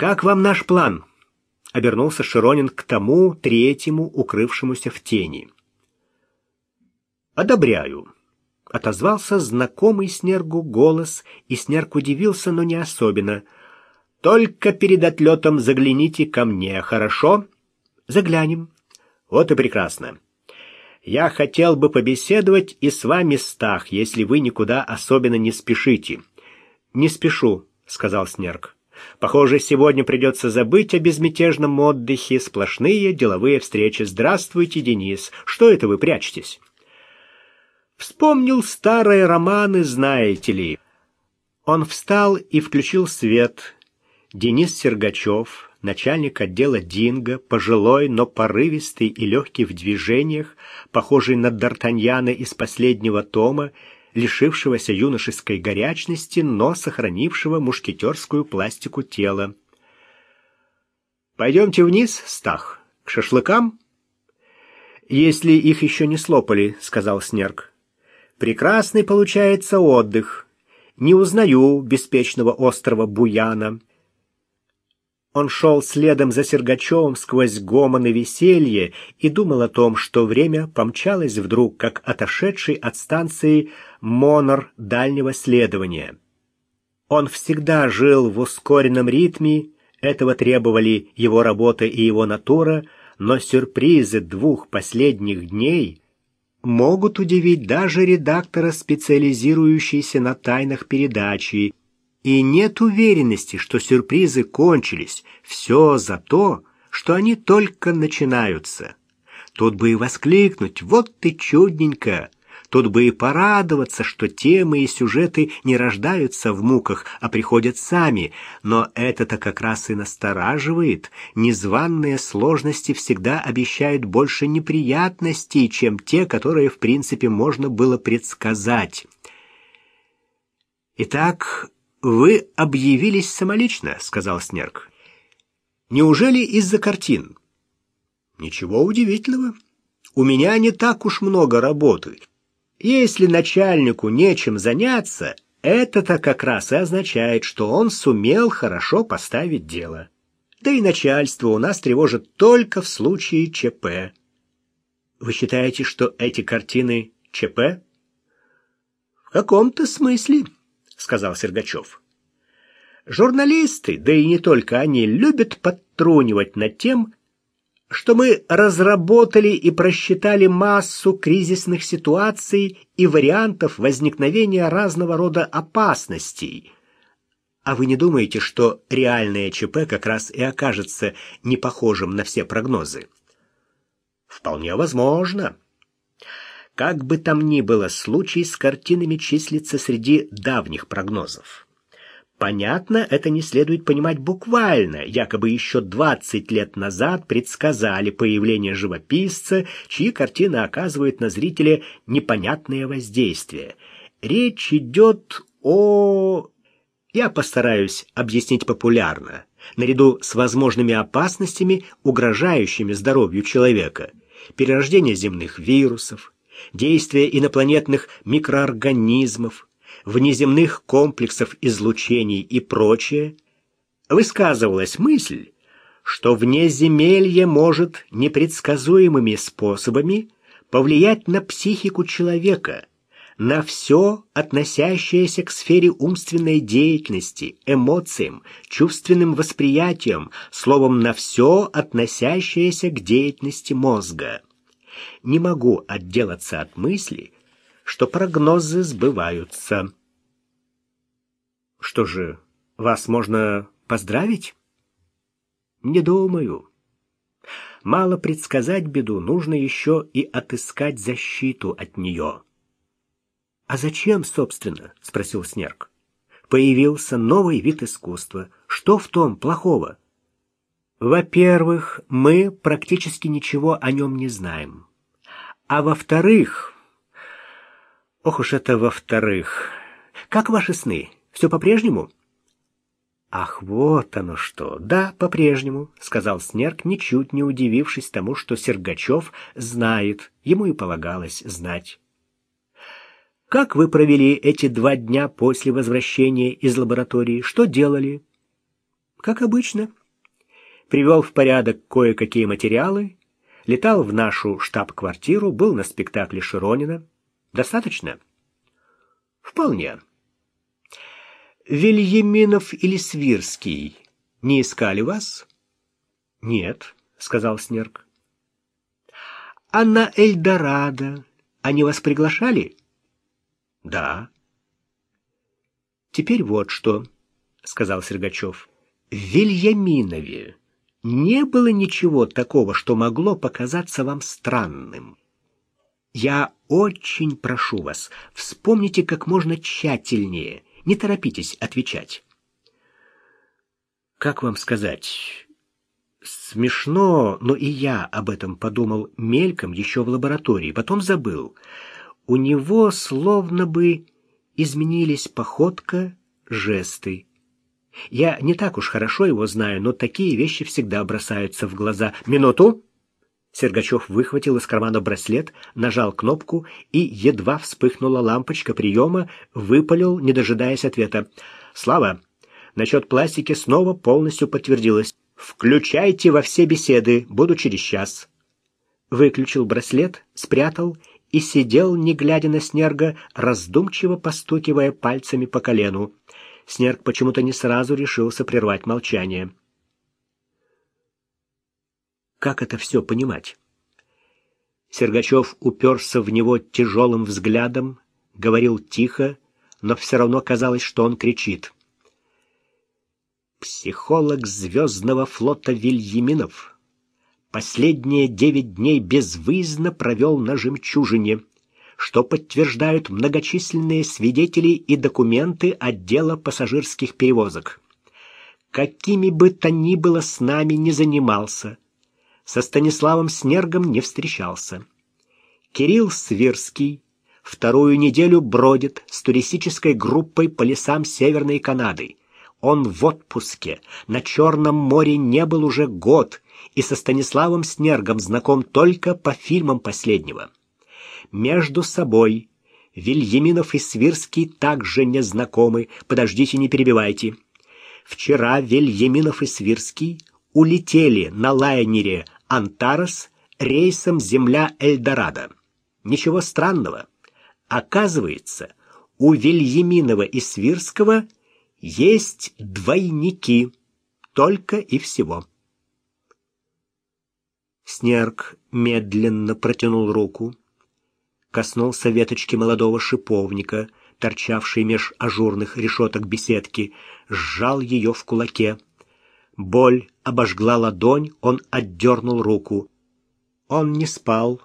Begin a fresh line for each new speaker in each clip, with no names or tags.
«Как вам наш план?» — обернулся Широнин к тому третьему, укрывшемуся в тени. «Одобряю», — отозвался знакомый Снергу голос, и Снерг удивился, но не особенно. «Только перед отлетом загляните ко мне, хорошо?» «Заглянем». «Вот и прекрасно. Я хотел бы побеседовать и с вами, Стах, если вы никуда особенно не спешите». «Не спешу», — сказал Снерк. Похоже, сегодня придется забыть о безмятежном отдыхе, сплошные деловые встречи. Здравствуйте, Денис. Что это вы прячетесь? Вспомнил старые романы, знаете ли. Он встал и включил свет. Денис Сергачев, начальник отдела Динго, пожилой, но порывистый и легкий в движениях, похожий на Д'Артаньяна из последнего тома, лишившегося юношеской горячности, но сохранившего мушкетерскую пластику тела. «Пойдемте вниз, Стах, к шашлыкам?» «Если их еще не слопали», — сказал Снерк. «Прекрасный получается отдых. Не узнаю беспечного острова Буяна». Он шел следом за Сергачевым сквозь гомон и веселье и думал о том, что время помчалось вдруг, как отошедший от станции монор дальнего следования. Он всегда жил в ускоренном ритме, этого требовали его работа и его натура, но сюрпризы двух последних дней могут удивить даже редактора, специализирующийся на тайнах передачи, и нет уверенности, что сюрпризы кончились. Все за то, что они только начинаются. Тут бы и воскликнуть «Вот ты чудненько!» Тут бы и порадоваться, что темы и сюжеты не рождаются в муках, а приходят сами. Но это-то как раз и настораживает. Незваные сложности всегда обещают больше неприятностей, чем те, которые, в принципе, можно было предсказать. Итак, «Вы объявились самолично», — сказал Снерк. «Неужели из-за картин?» «Ничего удивительного. У меня не так уж много работы. Если начальнику нечем заняться, это-то как раз и означает, что он сумел хорошо поставить дело. Да и начальство у нас тревожит только в случае ЧП». «Вы считаете, что эти картины ЧП?» «В каком-то смысле» сказал Сергачев. Журналисты, да и не только они, любят подтрунивать над тем, что мы разработали и просчитали массу кризисных ситуаций и вариантов возникновения разного рода опасностей. А вы не думаете, что реальное ЧП как раз и окажется не похожим на все прогнозы? Вполне возможно. Как бы там ни было, случай с картинами числится среди давних прогнозов. Понятно, это не следует понимать буквально. Якобы еще 20 лет назад предсказали появление живописца, чьи картины оказывают на зрителя непонятное воздействие. Речь идет о... Я постараюсь объяснить популярно, наряду с возможными опасностями, угрожающими здоровью человека. Перерождение земных вирусов, действия инопланетных микроорганизмов, внеземных комплексов излучений и прочее, высказывалась мысль, что внеземелье может непредсказуемыми способами повлиять на психику человека, на все, относящееся к сфере умственной деятельности, эмоциям, чувственным восприятиям, словом, на все, относящееся к деятельности мозга. Не могу отделаться от мысли, что прогнозы сбываются. Что же, вас можно поздравить? Не думаю. Мало предсказать беду, нужно еще и отыскать защиту от нее. А зачем, собственно? спросил Снерк. Появился новый вид искусства. Что в том плохого? Во-первых, мы практически ничего о нем не знаем. А во-вторых... Ох уж это во-вторых. Как ваши сны? Все по-прежнему? Ах, вот оно что. Да, по-прежнему, сказал Снерк, ничуть не удивившись тому, что Сергачев знает. Ему и полагалось знать. Как вы провели эти два дня после возвращения из лаборатории? Что делали? Как обычно. Привел в порядок кое-какие материалы, летал в нашу штаб-квартиру, был на спектакле Широнина. Достаточно? Вполне. Вильяминов или Свирский не искали вас? Нет, сказал Снерк. А на Эльдорадо они вас приглашали? Да. Теперь вот что, сказал Сергачев. В Вильяминове не было ничего такого, что могло показаться вам странным. Я очень прошу вас, вспомните как можно тщательнее, не торопитесь отвечать. Как вам сказать? Смешно, но и я об этом подумал мельком еще в лаборатории, потом забыл. У него словно бы изменились походка, жесты. Я не так уж хорошо его знаю, но такие вещи всегда бросаются в глаза. Минуту. Сергачев выхватил из кармана браслет, нажал кнопку и едва вспыхнула лампочка приема, выпалил, не дожидаясь ответа. Слава, насчет пластики снова полностью подтвердилось. Включайте во все беседы, буду через час. Выключил браслет, спрятал и сидел, не глядя на Снерга, раздумчиво постукивая пальцами по колену. Снерк почему-то не сразу решился прервать молчание. Как это все понимать? Сергачев уперся в него тяжелым взглядом, говорил тихо, но все равно казалось, что он кричит. Психолог звездного флота Вильяминов последние девять дней безвыездно провел на «Жемчужине», что подтверждают многочисленные свидетели и документы отдела пассажирских перевозок. Какими бы то ни было с нами не занимался, со Станиславом Снергом не встречался. Кирилл Свирский вторую неделю бродит с туристической группой по лесам Северной Канады. Он в отпуске, на Черном море не был уже год и со Станиславом Снергом знаком только по фильмам последнего. Между собой Вильяминов и Свирский также не знакомы. Подождите, не перебивайте. Вчера Вильяминов и Свирский улетели на лайнере «Антарес» рейсом «Земля-Эльдорадо». Ничего странного. Оказывается, у Вильяминова и Свирского есть двойники. Только и всего. Снерк медленно протянул руку, коснулся веточки молодого шиповника, торчавшей меж ажурных решеток беседки, сжал ее в кулаке. Боль обожгла ладонь, он отдернул руку. Он не спал.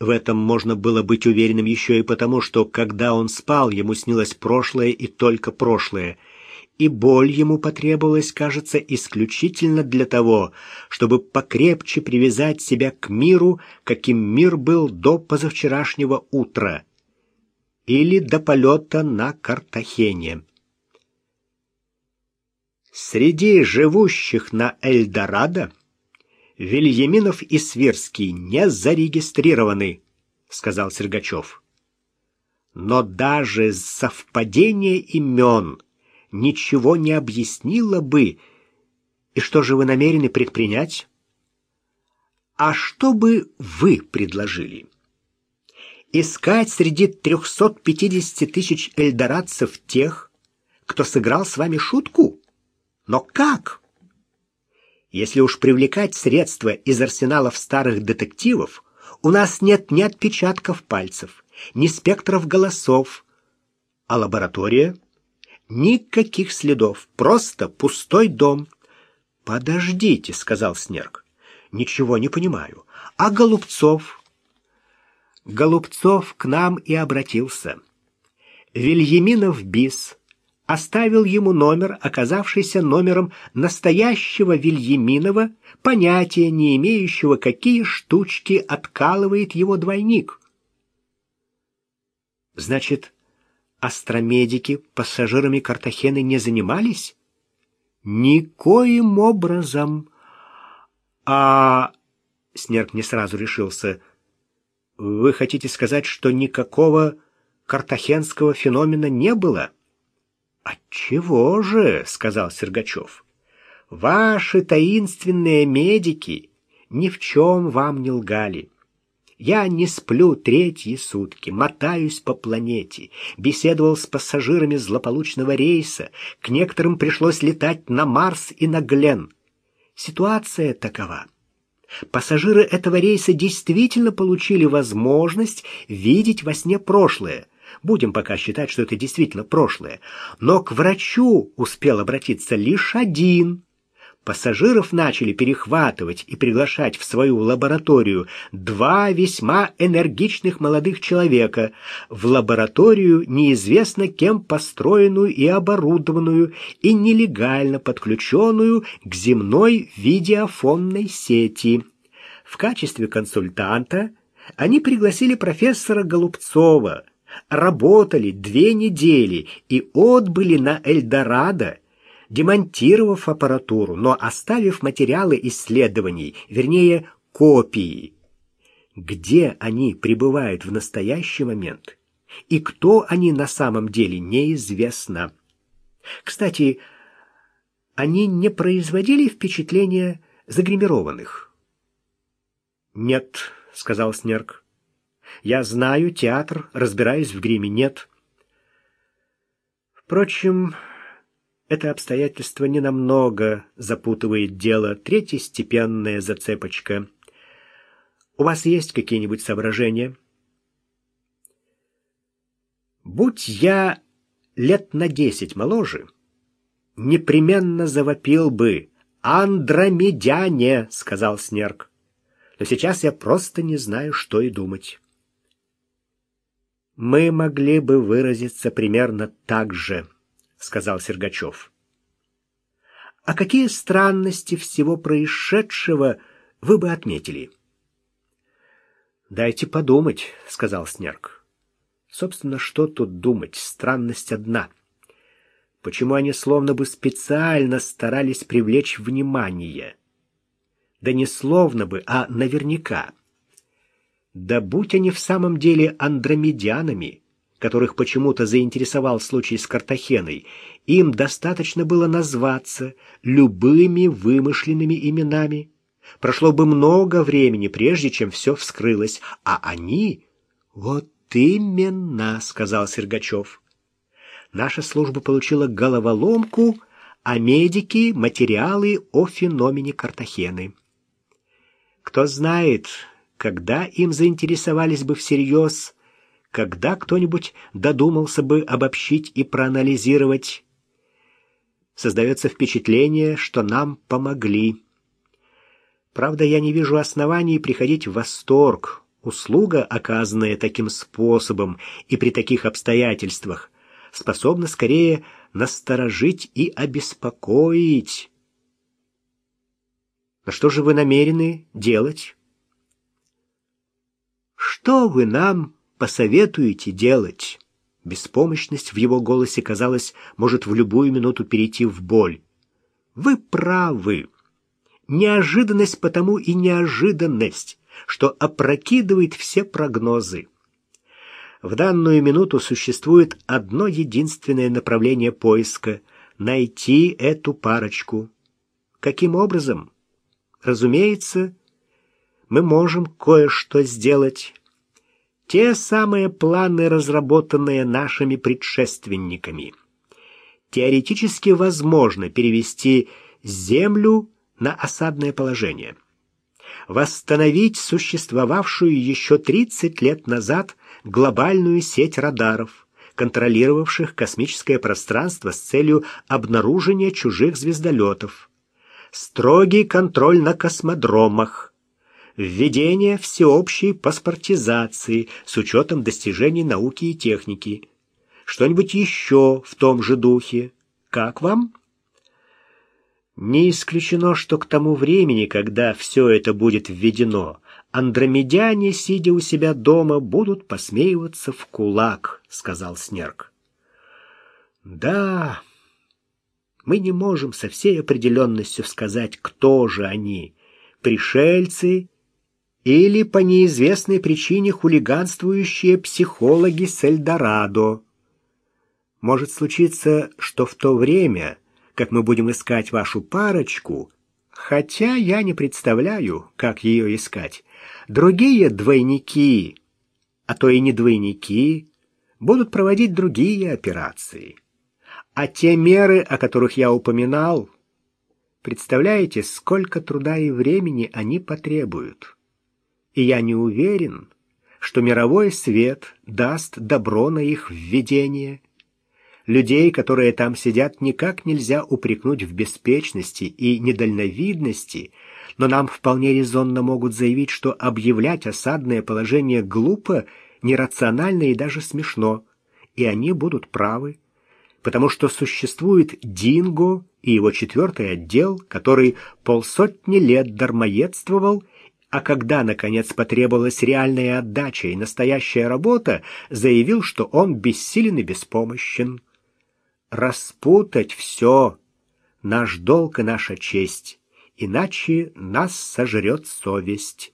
В этом можно было быть уверенным еще и потому, что, когда он спал, ему снилось прошлое и только прошлое — и боль ему потребовалась, кажется, исключительно для того, чтобы покрепче привязать себя к миру, каким мир был до позавчерашнего утра, или до полета на Картахене. Среди живущих на Эльдорадо Вильяминов и Свирский не зарегистрированы, сказал Сергачев. Но даже совпадение имен — ничего не объяснила бы. И что же вы намерены предпринять? А что бы вы предложили? Искать среди 350 тысяч эльдорадцев тех, кто сыграл с вами шутку? Но как? Если уж привлекать средства из арсеналов старых детективов, у нас нет ни отпечатков пальцев, ни спектров голосов, а лаборатория — Никаких следов, просто пустой дом. Подождите, сказал Снерк. Ничего не понимаю. А Голубцов? Голубцов к нам и обратился. Вильяминов Бис оставил ему номер, оказавшийся номером настоящего Вильяминова, понятия не имеющего, какие штучки откалывает его двойник. Значит, астромедики пассажирами Картахены не занимались? Никоим образом. А Снерк не сразу решился. Вы хотите сказать, что никакого картахенского феномена не было? Отчего же, сказал Сергачев. Ваши таинственные медики ни в чем вам не лгали. Я не сплю третьи сутки, мотаюсь по планете, беседовал с пассажирами злополучного рейса, к некоторым пришлось летать на Марс и на Глен. Ситуация такова. Пассажиры этого рейса действительно получили возможность видеть во сне прошлое. Будем пока считать, что это действительно прошлое. Но к врачу успел обратиться лишь один пассажиров начали перехватывать и приглашать в свою лабораторию два весьма энергичных молодых человека, в лабораторию неизвестно кем построенную и оборудованную и нелегально подключенную к земной видеофонной сети. В качестве консультанта они пригласили профессора Голубцова, работали две недели и отбыли на Эльдорадо, демонтировав аппаратуру, но оставив материалы исследований, вернее, копии. Где они пребывают в настоящий момент и кто они на самом деле, неизвестно. Кстати, они не производили впечатления загримированных? «Нет», — сказал Снерк. «Я знаю театр, разбираюсь в гриме. Нет». Впрочем, это обстоятельство ненамного запутывает дело, третьестепенная зацепочка. У вас есть какие-нибудь соображения? Будь я лет на десять моложе, непременно завопил бы «Андромедяне!» — сказал Снерк. Но сейчас я просто не знаю, что и думать. Мы могли бы выразиться примерно так же —— сказал Сергачев. «А какие странности всего происшедшего вы бы отметили?» «Дайте подумать», — сказал Снерк. «Собственно, что тут думать? Странность одна. Почему они словно бы специально старались привлечь внимание? Да не словно бы, а наверняка. Да будь они в самом деле андромедянами» которых почему-то заинтересовал случай с Картахеной, им достаточно было назваться любыми вымышленными именами. Прошло бы много времени, прежде чем все вскрылось, а они... «Вот именно», — сказал Сергачев. «Наша служба получила головоломку, а медики — материалы о феномене Картахены. Кто знает, когда им заинтересовались бы всерьез когда кто-нибудь додумался бы обобщить и проанализировать. Создается впечатление, что нам помогли. Правда, я не вижу оснований приходить в восторг. Услуга, оказанная таким способом и при таких обстоятельствах, способна скорее насторожить и обеспокоить. Но что же вы намерены делать? Что вы нам посоветуете делать?» Беспомощность в его голосе, казалось, может в любую минуту перейти в боль. «Вы правы. Неожиданность потому и неожиданность, что опрокидывает все прогнозы. В данную минуту существует одно единственное направление поиска — найти эту парочку. Каким образом? Разумеется, мы можем кое-что сделать, те самые планы, разработанные нашими предшественниками. Теоретически возможно перевести Землю на осадное положение. Восстановить существовавшую еще 30 лет назад глобальную сеть радаров, контролировавших космическое пространство с целью обнаружения чужих звездолетов. Строгий контроль на космодромах, введение всеобщей паспортизации с учетом достижений науки и техники. Что-нибудь еще в том же духе. Как вам? Не исключено, что к тому времени, когда все это будет введено, андромедяне, сидя у себя дома, будут посмеиваться в кулак, сказал Снерк. Да, мы не можем со всей определенностью сказать, кто же они, пришельцы или по неизвестной причине хулиганствующие психологи с Эльдорадо. Может случиться, что в то время, как мы будем искать вашу парочку, хотя я не представляю, как ее искать. Другие двойники, а то и не двойники, будут проводить другие операции. А те меры, о которых я упоминал, представляете, сколько труда и времени они потребуют. И я не уверен, что мировой свет даст добро на их введение. Людей, которые там сидят, никак нельзя упрекнуть в беспечности и недальновидности, но нам вполне резонно могут заявить, что объявлять осадное положение глупо, нерационально и даже смешно, и они будут правы, потому что существует Динго и его четвертый отдел, который полсотни лет дармоедствовал а когда, наконец, потребовалась реальная отдача и настоящая работа, заявил, что он бессилен и беспомощен. Распутать все — наш долг и наша честь, иначе нас сожрет совесть.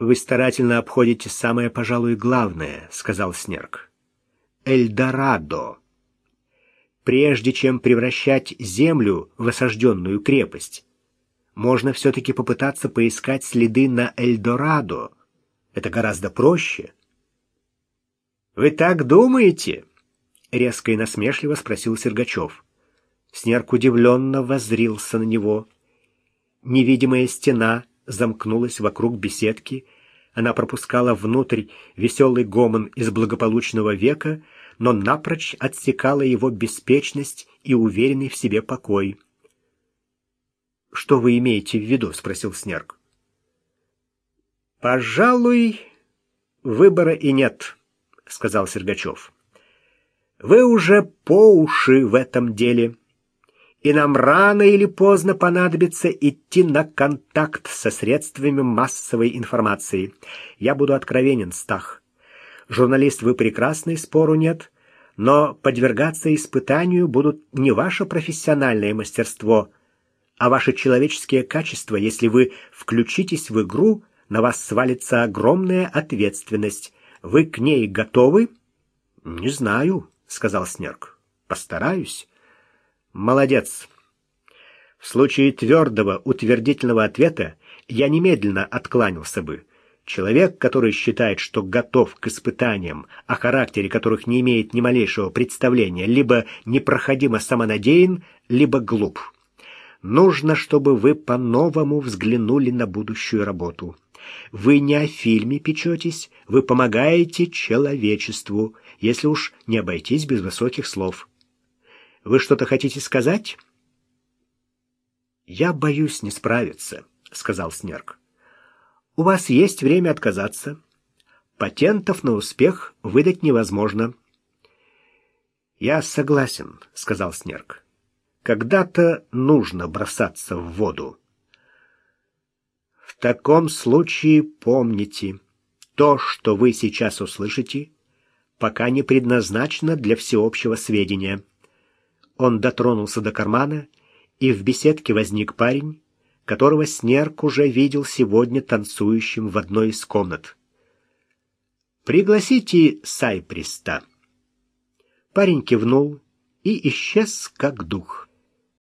«Вы старательно обходите самое, пожалуй, главное», — сказал Снерк. «Эльдорадо. Прежде чем превращать землю в осажденную крепость, можно все-таки попытаться поискать следы на Эльдорадо. Это гораздо проще. «Вы так думаете?» — резко и насмешливо спросил Сергачев. Снерк удивленно воззрился на него. Невидимая стена замкнулась вокруг беседки. Она пропускала внутрь веселый гомон из благополучного века, но напрочь отсекала его беспечность и уверенный в себе покой. «Что вы имеете в виду?» — спросил Снерк. «Пожалуй, выбора и нет», — сказал Сергачев. «Вы уже по уши в этом деле, и нам рано или поздно понадобится идти на контакт со средствами массовой информации. Я буду откровенен, Стах. Журналист вы прекрасный, спору нет, но подвергаться испытанию будут не ваше профессиональное мастерство — а ваши человеческие качества, если вы включитесь в игру, на вас свалится огромная ответственность. Вы к ней готовы? Не знаю, сказал Снерк. Постараюсь. Молодец. В случае твердого утвердительного ответа я немедленно откланялся бы. Человек, который считает, что готов к испытаниям, о характере которых не имеет ни малейшего представления, либо непроходимо самонадеян, либо глуп. Нужно, чтобы вы по-новому взглянули на будущую работу. Вы не о фильме печетесь, вы помогаете человечеству, если уж не обойтись без высоких слов. Вы что-то хотите сказать? Я боюсь не справиться, сказал Снерк. У вас есть время отказаться. Патентов на успех выдать невозможно. Я согласен, сказал Снерк. Когда-то нужно бросаться в воду. В таком случае помните, то, что вы сейчас услышите, пока не предназначено для всеобщего сведения. Он дотронулся до кармана, и в беседке возник парень, которого Снерк уже видел сегодня танцующим в одной из комнат. «Пригласите Сайприста». Парень кивнул и исчез как дух.